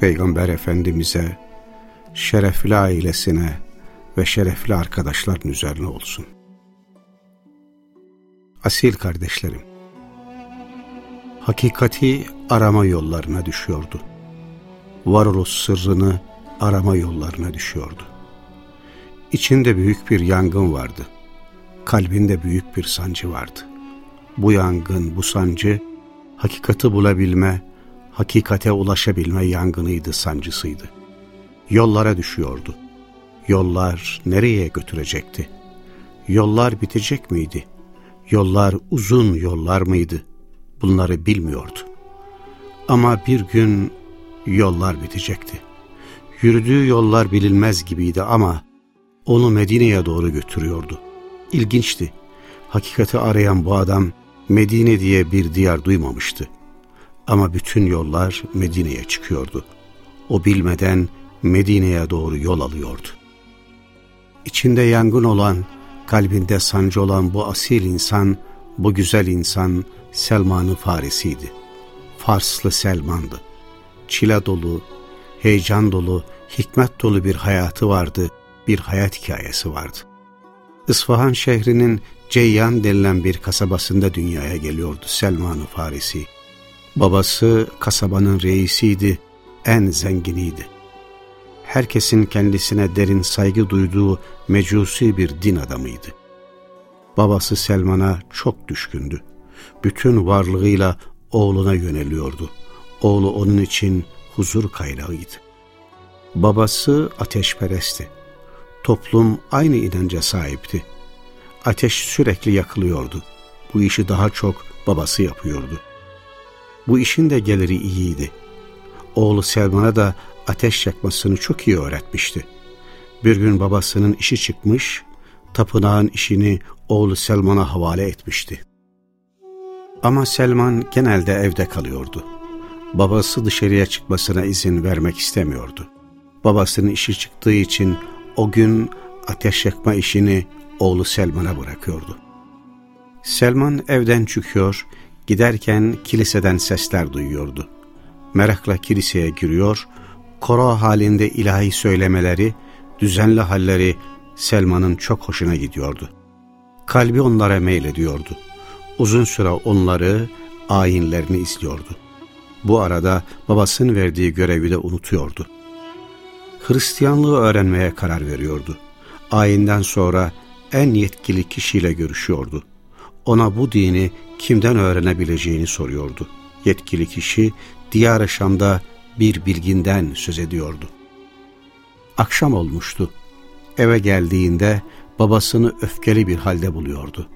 Peygamber Efendimiz'e, şerefli ailesine ve şerefli arkadaşların üzerine olsun. Asil kardeşlerim, hakikati arama yollarına düşüyordu. Varoluş sırrını arama yollarına düşüyordu. İçinde büyük bir yangın vardı. Kalbinde büyük bir sancı vardı. Bu yangın, bu sancı, hakikati bulabilme, hakikate ulaşabilme yangınıydı, sancısıydı. Yollara düşüyordu. Yollar nereye götürecekti? Yollar bitecek miydi? Yollar uzun yollar mıydı? Bunları bilmiyordu. Ama bir gün yollar bitecekti. Yürüdüğü yollar bilinmez gibiydi ama onu Medine'ye doğru götürüyordu. İlginçti. Hakikati arayan bu adam Medine diye bir diyar duymamıştı. Ama bütün yollar Medine'ye çıkıyordu. O bilmeden Medine'ye doğru yol alıyordu. İçinde yangın olan, kalbinde sancı olan bu asil insan, bu güzel insan Selman'ın faresiydi. Farslı Selman'dı. Çile dolu, heyecan dolu, hikmet dolu bir hayatı vardı, bir hayat hikayesi vardı. İsfahan şehrinin Ceyyan denilen bir kasabasında dünyaya geliyordu Selman-ı Farisi. Babası kasabanın reisiydi, en zenginiydi. Herkesin kendisine derin saygı duyduğu mecusi bir din adamıydı. Babası Selman'a çok düşkündü. Bütün varlığıyla oğluna yöneliyordu. Oğlu onun için huzur kaynağıydı. Babası ateşperestti. Toplum aynı inanca sahipti. Ateş sürekli yakılıyordu. Bu işi daha çok babası yapıyordu. Bu işin de geliri iyiydi. Oğlu Selman'a da ateş yakmasını çok iyi öğretmişti. Bir gün babasının işi çıkmış, tapınağın işini oğlu Selman'a havale etmişti. Ama Selman genelde evde kalıyordu. Babası dışarıya çıkmasına izin vermek istemiyordu. Babasının işi çıktığı için o gün ateş yakma işini oğlu Selman'a bırakıyordu. Selman evden çıkıyor, giderken kiliseden sesler duyuyordu. Merakla kiliseye giriyor, koro halinde ilahi söylemeleri, düzenli halleri Selman'ın çok hoşuna gidiyordu. Kalbi onlara meylediyordu. Uzun süre onları, ayinlerini izliyordu. Bu arada babasının verdiği görevi de unutuyordu. Hristiyanlığı öğrenmeye karar veriyordu. Ayinden sonra en yetkili kişiyle görüşüyordu. Ona bu dini kimden öğrenebileceğini soruyordu. Yetkili kişi Diyar-ı Şam'da bir bilginden söz ediyordu. Akşam olmuştu. Eve geldiğinde babasını öfkeli bir halde buluyordu.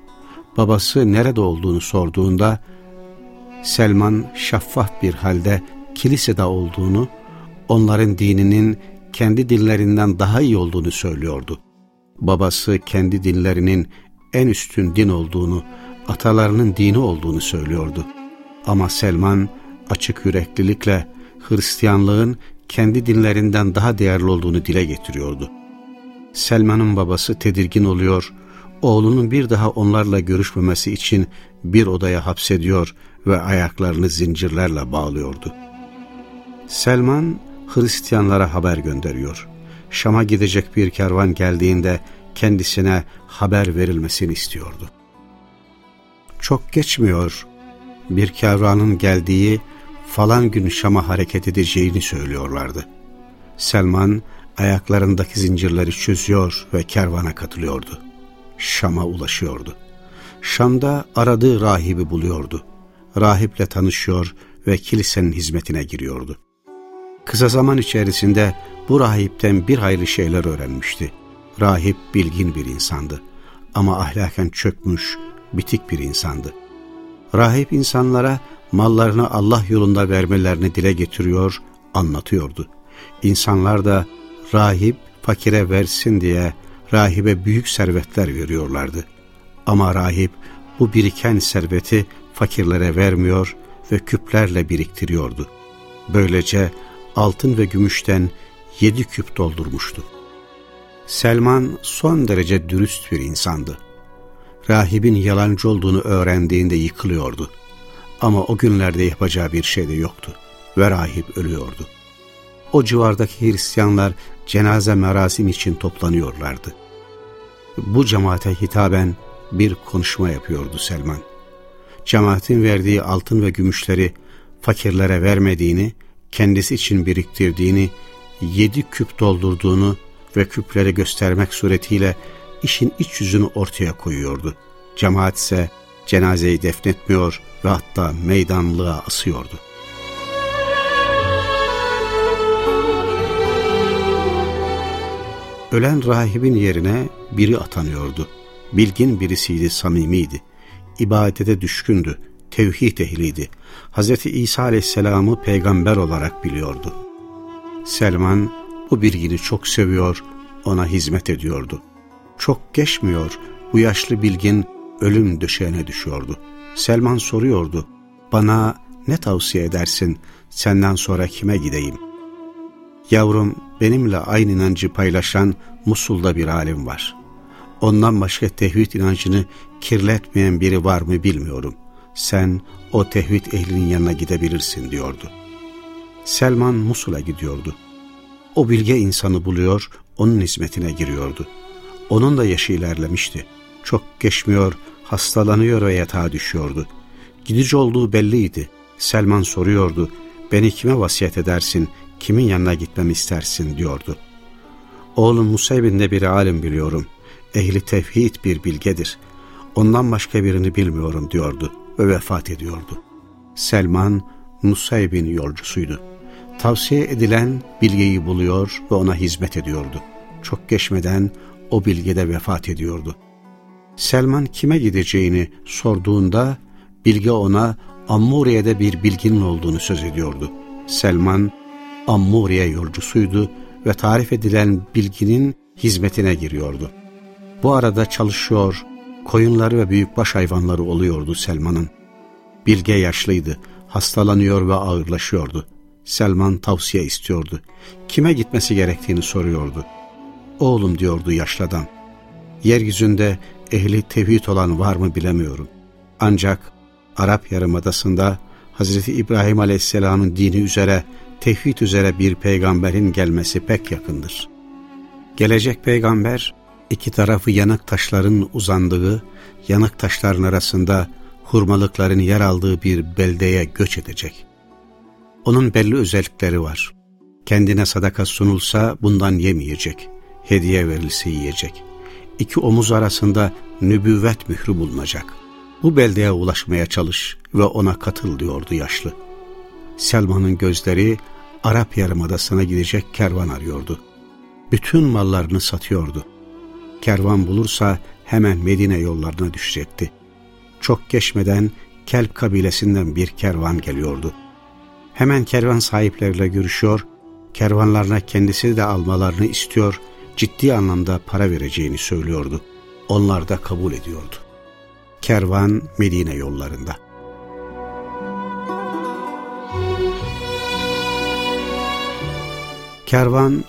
Babası nerede olduğunu sorduğunda Selman şeffaf bir halde kilisede olduğunu, onların dininin kendi dinlerinden daha iyi olduğunu söylüyordu. Babası kendi dinlerinin en üstün din olduğunu, atalarının dini olduğunu söylüyordu. Ama Selman açık yüreklilikle Hristiyanlığın kendi dinlerinden daha değerli olduğunu dile getiriyordu. Selman'ın babası tedirgin oluyor, oğlunun bir daha onlarla görüşmemesi için bir odaya hapsediyor ve ayaklarını zincirlerle bağlıyordu. Selman Hristiyanlara haber gönderiyor. Şam'a gidecek bir kervan geldiğinde kendisine haber verilmesini istiyordu. Çok geçmiyor, bir kervanın geldiği falan gün Şam'a hareket edeceğini söylüyorlardı. Selman ayaklarındaki zincirleri çözüyor ve kervana katılıyordu. Şam'a ulaşıyordu. Şam'da aradığı rahibi buluyordu. Rahiple tanışıyor ve kilisenin hizmetine giriyordu. Kısa zaman içerisinde bu rahipten bir hayli şeyler öğrenmişti. Rahip bilgin bir insandı ama ahlaken çökmüş, bitik bir insandı. Rahip insanlara mallarını Allah yolunda vermelerini dile getiriyor, anlatıyordu. İnsanlar da rahip fakire versin diye rahibe büyük servetler veriyorlardı. Ama rahip bu biriken serveti fakirlere vermiyor ve küplerle biriktiriyordu. Böylece altın ve gümüşten yedi küp doldurmuştu. Selman son derece dürüst bir insandı. Rahibin yalancı olduğunu öğrendiğinde yıkılıyordu. Ama o günlerde yapacağı bir şey de yoktu ve rahip ölüyordu. O civardaki Hristiyanlar cenaze merasim için toplanıyorlardı. Bu cemaate hitaben bir konuşma yapıyordu Selman. Cemaatin verdiği altın ve gümüşleri fakirlere vermediğini, kendisi için biriktirdiğini, yedi küp doldurduğunu ve küpleri göstermek suretiyle işin iç yüzünü ortaya koyuyordu. Cemaat ise cenazeyi defnetmiyor ve hatta meydanlığa asıyordu. Ölen rahibin yerine biri atanıyordu. Bilgin birisiydi, samimiydi. İbadete düşkündü, tevhid ehliydi. Hz. İsa aleyhisselamı peygamber olarak biliyordu. Selman bu bilgini çok seviyor, ona hizmet ediyordu. Çok geçmiyor, bu yaşlı bilgin ölüm döşeğine düşüyordu. Selman soruyordu, bana ne tavsiye edersin, senden sonra kime gideyim? Yavrum, benimle aynı inancı paylaşan Musul'da bir alim var. Ondan başka tevhid inancını kirletmeyen biri var mı bilmiyorum. Sen o tevhid ehlinin yanına gidebilirsin diyordu. Selman Musul'a gidiyordu. O bilge insanı buluyor, onun hizmetine giriyordu. Onun da yaşı ilerlemişti. Çok geçmiyor, hastalanıyor ve yatağa düşüyordu. Gidici olduğu belliydi. Selman soruyordu, beni kime vasiyet edersin, kimin yanına gitmemi istersin diyordu. Oğlum Musayb'in de bir alim biliyorum. Ehli tevhid bir bilgedir. Ondan başka birini bilmiyorum diyordu ve vefat ediyordu. Selman Musayb'in yolcusuydu. Tavsiye edilen bilgeyi buluyor ve ona hizmet ediyordu. Çok geçmeden o bilgede vefat ediyordu. Selman kime gideceğini sorduğunda bilge ona Ammuriye'de bir bilginin olduğunu söz ediyordu. Selman Ammuriye yolcusuydu ve tarif edilen bilginin hizmetine giriyordu. Bu arada çalışıyor, koyunları ve büyükbaş hayvanları oluyordu Selman'ın. Bilge yaşlıydı, hastalanıyor ve ağırlaşıyordu. Selman tavsiye istiyordu. Kime gitmesi gerektiğini soruyordu. Oğlum diyordu yaşlı adam. Yeryüzünde ehli tevhid olan var mı bilemiyorum. Ancak Arap Yarımadası'nda Hazreti İbrahim Aleyhisselam'ın dini üzere, tevhid üzere bir peygamberin gelmesi pek yakındır. Gelecek peygamber, iki tarafı yanık taşların uzandığı, yanık taşların arasında hurmalıkların yer aldığı bir beldeye göç edecek. Onun belli özellikleri var. Kendine sadaka sunulsa bundan yemeyecek, hediye verilse yiyecek. İki omuz arasında nübüvvet mührü bulunacak.'' Bu beldeye ulaşmaya çalış ve ona katıl diyordu yaşlı. Selman'ın gözleri Arap Yarımadası'na gidecek kervan arıyordu. Bütün mallarını satıyordu. Kervan bulursa hemen Medine yollarına düşecekti. Çok geçmeden Kelp kabilesinden bir kervan geliyordu. Hemen kervan sahipleriyle görüşüyor, kervanlarına kendisi de almalarını istiyor, ciddi anlamda para vereceğini söylüyordu. Onlar da kabul ediyordu. Kervan Medine yollarında. Kervan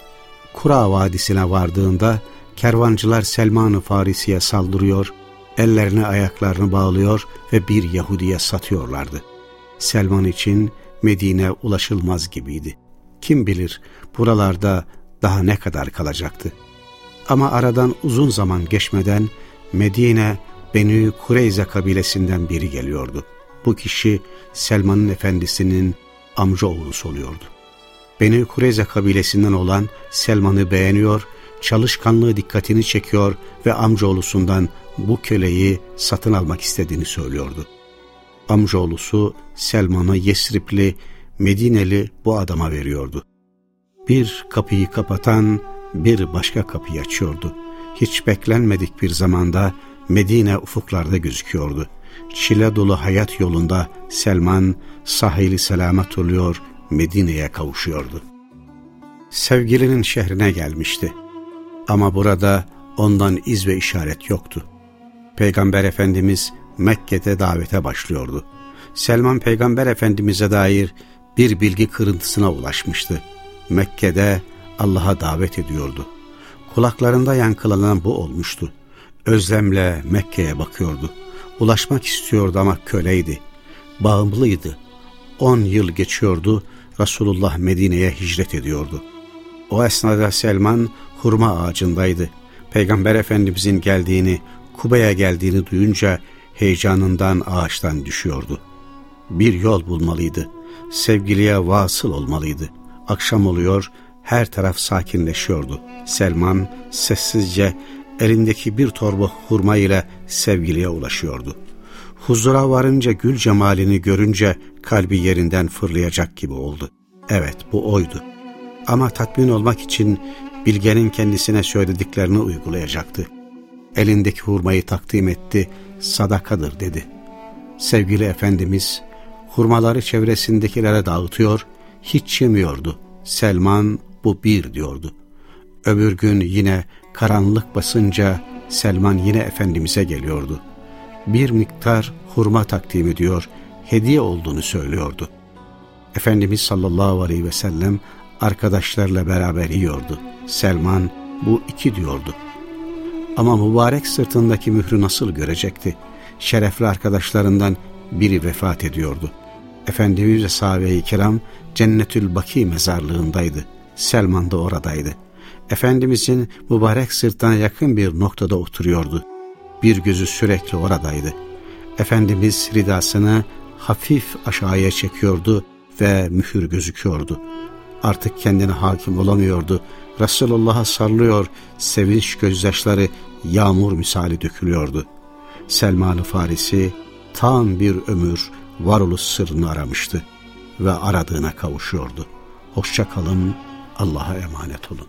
Kura Vadisi'ne vardığında kervancılar Selman-ı Farisi'ye saldırıyor, ellerini ayaklarını bağlıyor ve bir Yahudi'ye satıyorlardı. Selman için Medine ulaşılmaz gibiydi. Kim bilir buralarda daha ne kadar kalacaktı. Ama aradan uzun zaman geçmeden Medine Benü Kureyze kabilesinden biri geliyordu. Bu kişi Selman'ın efendisinin amca oğlusu oluyordu. Benü Kureyze kabilesinden olan Selman'ı beğeniyor, çalışkanlığı dikkatini çekiyor ve amcaoğlusundan bu köleyi satın almak istediğini söylüyordu. Amcaoğlusu Selman'ı Yesripli, Medineli bu adama veriyordu. Bir kapıyı kapatan bir başka kapıyı açıyordu. Hiç beklenmedik bir zamanda Medine ufuklarda gözüküyordu. Çile dolu hayat yolunda Selman sahili selamet oluyor Medine'ye kavuşuyordu. Sevgilinin şehrine gelmişti. Ama burada ondan iz ve işaret yoktu. Peygamber Efendimiz Mekke'de davete başlıyordu. Selman Peygamber Efendimiz'e dair bir bilgi kırıntısına ulaşmıştı. Mekke'de Allah'a davet ediyordu. Kulaklarında yankılanan bu olmuştu. Özlemle Mekke'ye bakıyordu. Ulaşmak istiyordu ama köleydi. Bağımlıydı. On yıl geçiyordu, Resulullah Medine'ye hicret ediyordu. O esnada Selman hurma ağacındaydı. Peygamber Efendimizin geldiğini, Kuba'ya geldiğini duyunca heyecanından ağaçtan düşüyordu. Bir yol bulmalıydı. Sevgiliye vasıl olmalıydı. Akşam oluyor, her taraf sakinleşiyordu. Selman sessizce elindeki bir torba hurma ile sevgiliye ulaşıyordu. Huzura varınca gül cemalini görünce kalbi yerinden fırlayacak gibi oldu. Evet bu oydu. Ama tatmin olmak için Bilge'nin kendisine söylediklerini uygulayacaktı. Elindeki hurmayı takdim etti, sadakadır dedi. Sevgili Efendimiz hurmaları çevresindekilere dağıtıyor, hiç yemiyordu. Selman bu bir diyordu. Öbür gün yine karanlık basınca Selman yine Efendimiz'e geliyordu. Bir miktar hurma takdim ediyor, hediye olduğunu söylüyordu. Efendimiz sallallahu aleyhi ve sellem arkadaşlarla beraber yiyordu. Selman bu iki diyordu. Ama mübarek sırtındaki mührü nasıl görecekti? Şerefli arkadaşlarından biri vefat ediyordu. Efendimiz ve sahabe-i kiram Cennetül Baki mezarlığındaydı. Selman da oradaydı. Efendimizin mübarek sırtına yakın bir noktada oturuyordu. Bir gözü sürekli oradaydı. Efendimiz ridasını hafif aşağıya çekiyordu ve mühür gözüküyordu. Artık kendine hakim olamıyordu. Resulullah'a sarılıyor, sevinç gözyaşları yağmur misali dökülüyordu. Selman-ı Farisi tam bir ömür varoluş sırrını aramıştı ve aradığına kavuşuyordu. Hoşça kalın, Allah'a emanet olun.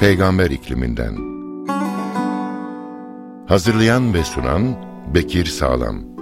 Peygamber ikliminden Hazırlayan ve sunan Bekir Sağlam